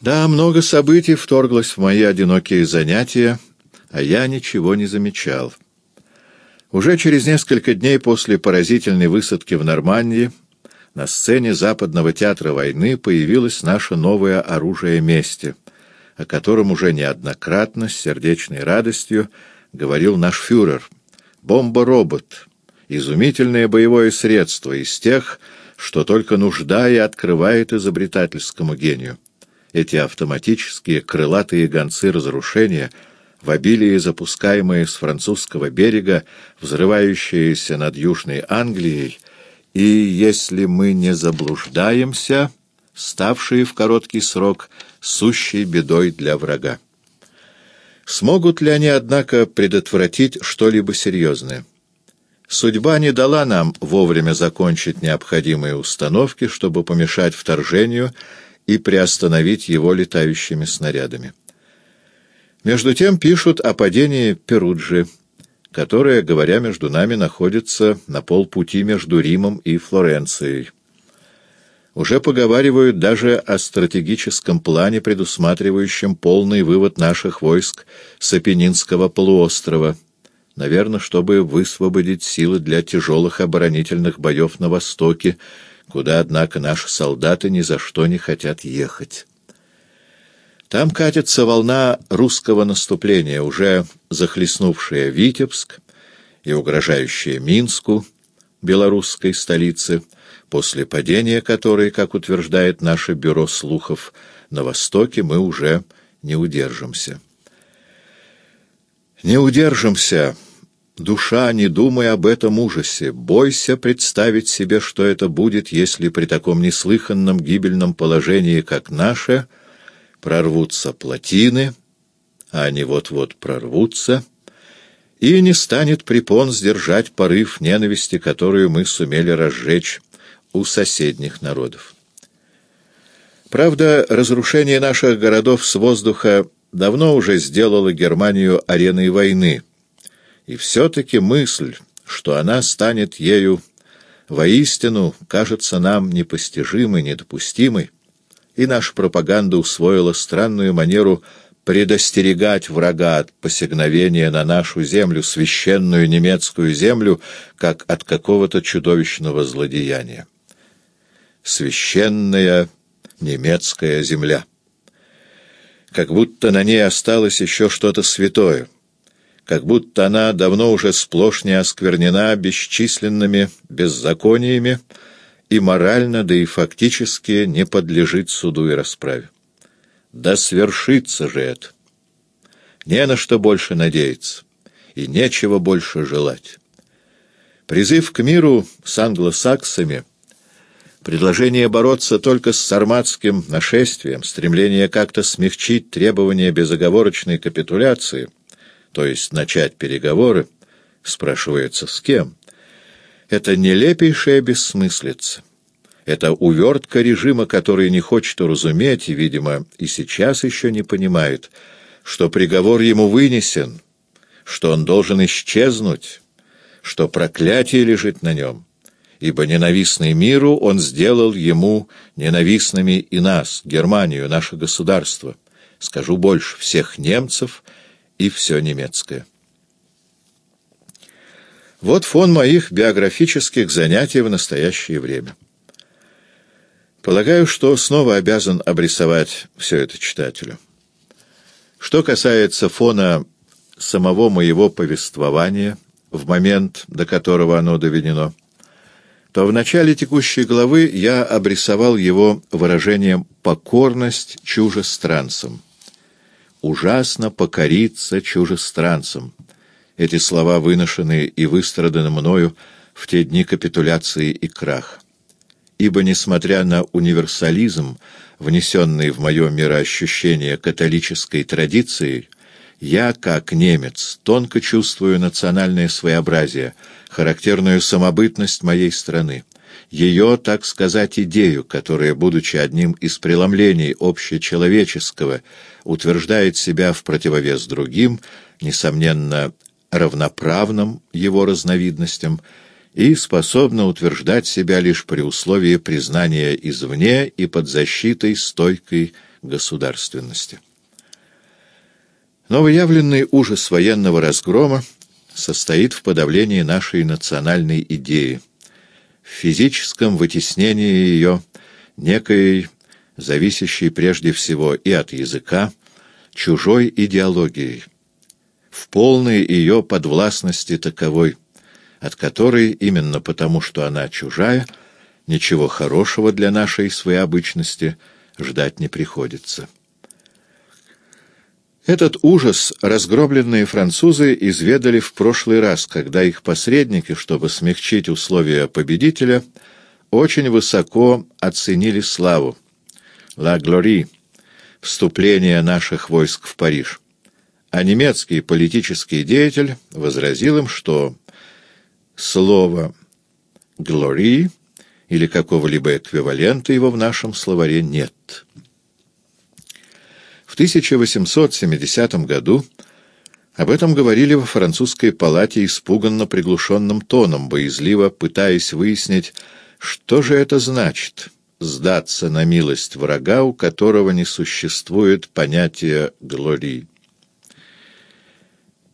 Да, много событий вторглось в мои одинокие занятия, а я ничего не замечал. Уже через несколько дней после поразительной высадки в Нормандии на сцене Западного театра войны появилось наше новое оружие мести, о котором уже неоднократно с сердечной радостью говорил наш фюрер. Бомба-робот — изумительное боевое средство из тех, что только нужда и открывает изобретательскому гению. Эти автоматические крылатые гонцы разрушения, в обилии запускаемые с французского берега, взрывающиеся над Южной Англией, и, если мы не заблуждаемся, ставшие в короткий срок сущей бедой для врага. Смогут ли они, однако, предотвратить что-либо серьезное? Судьба не дала нам вовремя закончить необходимые установки, чтобы помешать вторжению и приостановить его летающими снарядами. Между тем пишут о падении Перуджи, которая, говоря между нами, находится на полпути между Римом и Флоренцией. Уже поговаривают даже о стратегическом плане, предусматривающем полный вывод наших войск с Апеннинского полуострова, наверное, чтобы высвободить силы для тяжелых оборонительных боев на Востоке, куда, однако, наши солдаты ни за что не хотят ехать. Там катится волна русского наступления, уже захлестнувшая Витебск и угрожающая Минску, белорусской столице, после падения которой, как утверждает наше бюро слухов, на Востоке мы уже не удержимся. Не удержимся, душа, не думай об этом ужасе, бойся представить себе, что это будет, если при таком неслыханном гибельном положении, как наше, прорвутся плотины, а они вот-вот прорвутся, и не станет препон сдержать порыв ненависти, которую мы сумели разжечь у соседних народов. Правда, разрушение наших городов с воздуха давно уже сделало Германию ареной войны, и все-таки мысль, что она станет ею воистину, кажется нам непостижимой, недопустимой, и наша пропаганда усвоила странную манеру предостерегать врага от посягновения на нашу землю, священную немецкую землю, как от какого-то чудовищного злодеяния. Священная немецкая земля. Как будто на ней осталось еще что-то святое, как будто она давно уже сплошь не осквернена бесчисленными беззакониями и морально, да и фактически не подлежит суду и расправе. Да свершится же это! Не на что больше надеяться, и нечего больше желать. Призыв к миру с англосаксами — Предложение бороться только с сарматским нашествием, стремление как-то смягчить требования безоговорочной капитуляции, то есть начать переговоры, спрашивается с кем, это нелепейшая бессмыслица. Это увертка режима, который не хочет уразуметь и, видимо, и сейчас еще не понимает, что приговор ему вынесен, что он должен исчезнуть, что проклятие лежит на нем ибо ненавистный миру он сделал ему ненавистными и нас, Германию, наше государство, скажу больше, всех немцев и все немецкое. Вот фон моих биографических занятий в настоящее время. Полагаю, что снова обязан обрисовать все это читателю. Что касается фона самого моего повествования, в момент, до которого оно доведено, то в начале текущей главы я обрисовал его выражением «покорность чужестранцам». «Ужасно покориться чужестранцам». Эти слова выношены и выстраданы мною в те дни капитуляции и крах. Ибо, несмотря на универсализм, внесенный в мое мироощущение католической традицией, я, как немец, тонко чувствую национальное своеобразие, характерную самобытность моей страны, ее, так сказать, идею, которая, будучи одним из преломлений общечеловеческого, утверждает себя в противовес другим, несомненно, равноправным его разновидностям, и способна утверждать себя лишь при условии признания извне и под защитой стойкой государственности. Новоявленный ужас военного разгрома состоит в подавлении нашей национальной идеи, физическом вытеснении ее некой, зависящей прежде всего и от языка, чужой идеологией, в полной ее подвластности таковой, от которой, именно потому что она чужая, ничего хорошего для нашей своеобычности ждать не приходится. Этот ужас разгромленные французы изведали в прошлый раз, когда их посредники, чтобы смягчить условия победителя, очень высоко оценили славу «La Glorie» — вступление наших войск в Париж. А немецкий политический деятель возразил им, что слово «glory» или какого-либо эквивалента его в нашем словаре нет. В 1870 году об этом говорили во французской палате испуганно приглушенным тоном, боязливо пытаясь выяснить, что же это значит — сдаться на милость врага, у которого не существует понятия «глории».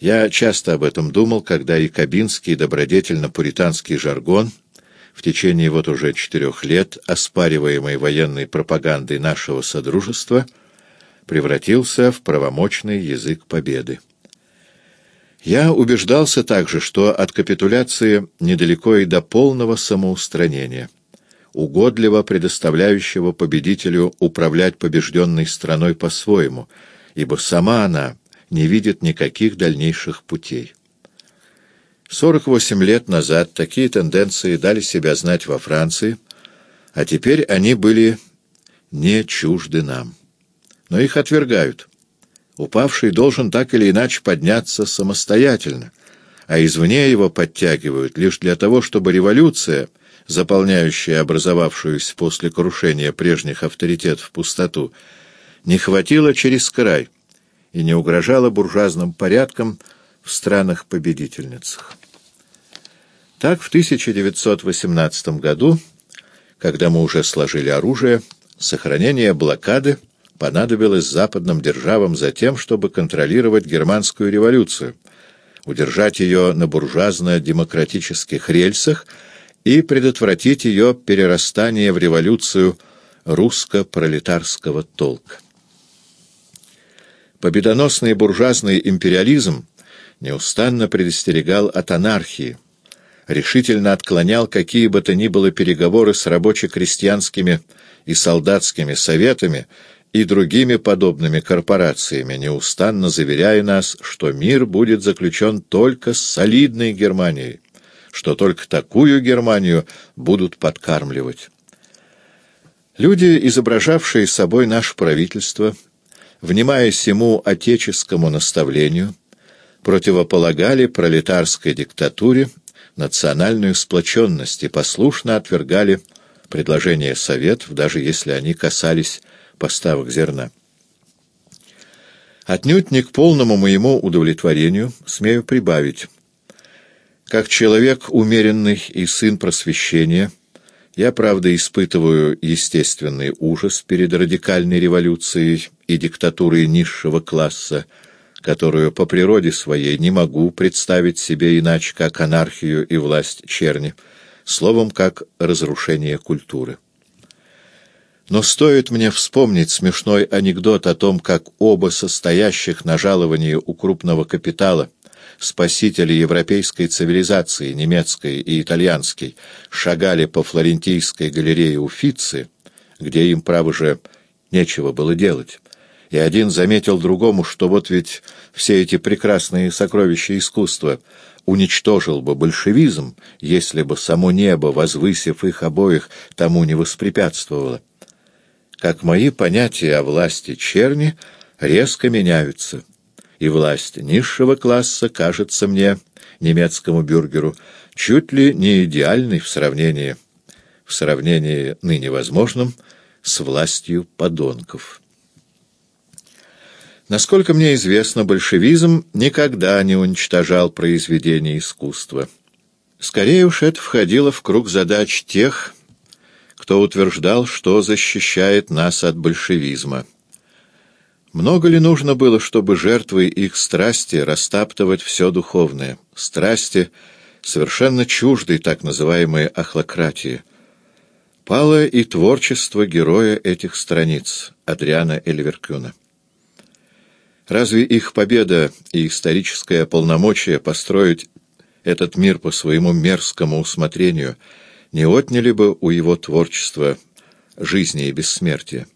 Я часто об этом думал, когда и кабинский добродетельно-пуританский жаргон, в течение вот уже четырех лет оспариваемой военной пропагандой нашего Содружества, превратился в правомочный язык победы. Я убеждался также, что от капитуляции недалеко и до полного самоустранения, угодливо предоставляющего победителю управлять побежденной страной по-своему, ибо сама она не видит никаких дальнейших путей. 48 лет назад такие тенденции дали себя знать во Франции, а теперь они были не чужды нам. Но их отвергают. Упавший должен так или иначе подняться самостоятельно, а извне его подтягивают лишь для того, чтобы революция, заполняющая образовавшуюся после крушения прежних авторитетов пустоту, не хватила через край — и не угрожала буржуазным порядкам в странах-победительницах. Так в 1918 году, когда мы уже сложили оружие, сохранение блокады понадобилось западным державам за тем, чтобы контролировать германскую революцию, удержать ее на буржуазно-демократических рельсах и предотвратить ее перерастание в революцию русско-пролетарского толка. Победоносный буржуазный империализм неустанно предостерегал от анархии, решительно отклонял какие бы то ни было переговоры с рабоче-крестьянскими и солдатскими советами и другими подобными корпорациями, неустанно заверяя нас, что мир будет заключен только с солидной Германией, что только такую Германию будут подкармливать. Люди, изображавшие собой наше правительство, внимая всему отеческому наставлению, противополагали пролетарской диктатуре национальную сплоченность и послушно отвергали предложения Советов, даже если они касались поставок зерна. Отнюдь не к полному моему удовлетворению смею прибавить. Как человек умеренный и сын просвещения – я, правда, испытываю естественный ужас перед радикальной революцией и диктатурой низшего класса, которую по природе своей не могу представить себе иначе, как анархию и власть черни, словом, как разрушение культуры. Но стоит мне вспомнить смешной анекдот о том, как оба состоящих на жаловании у крупного капитала – спасители европейской цивилизации, немецкой и итальянской, шагали по флорентийской галерее Уфицы, где им, право же, нечего было делать. И один заметил другому, что вот ведь все эти прекрасные сокровища искусства уничтожил бы большевизм, если бы само небо, возвысив их обоих, тому не воспрепятствовало. Как мои понятия о власти черни резко меняются — и власть низшего класса кажется мне, немецкому бюргеру, чуть ли не идеальной в сравнении, в сравнении ныне возможным с властью подонков. Насколько мне известно, большевизм никогда не уничтожал произведения искусства. Скорее уж это входило в круг задач тех, кто утверждал, что защищает нас от большевизма. Много ли нужно было, чтобы жертвой их страсти растаптывать все духовное, страсти, совершенно чуждой так называемой ахлократии? Пало и творчество героя этих страниц, Адриана Эльверкюна. Разве их победа и историческое полномочие построить этот мир по своему мерзкому усмотрению не отняли бы у его творчества жизни и бессмертия?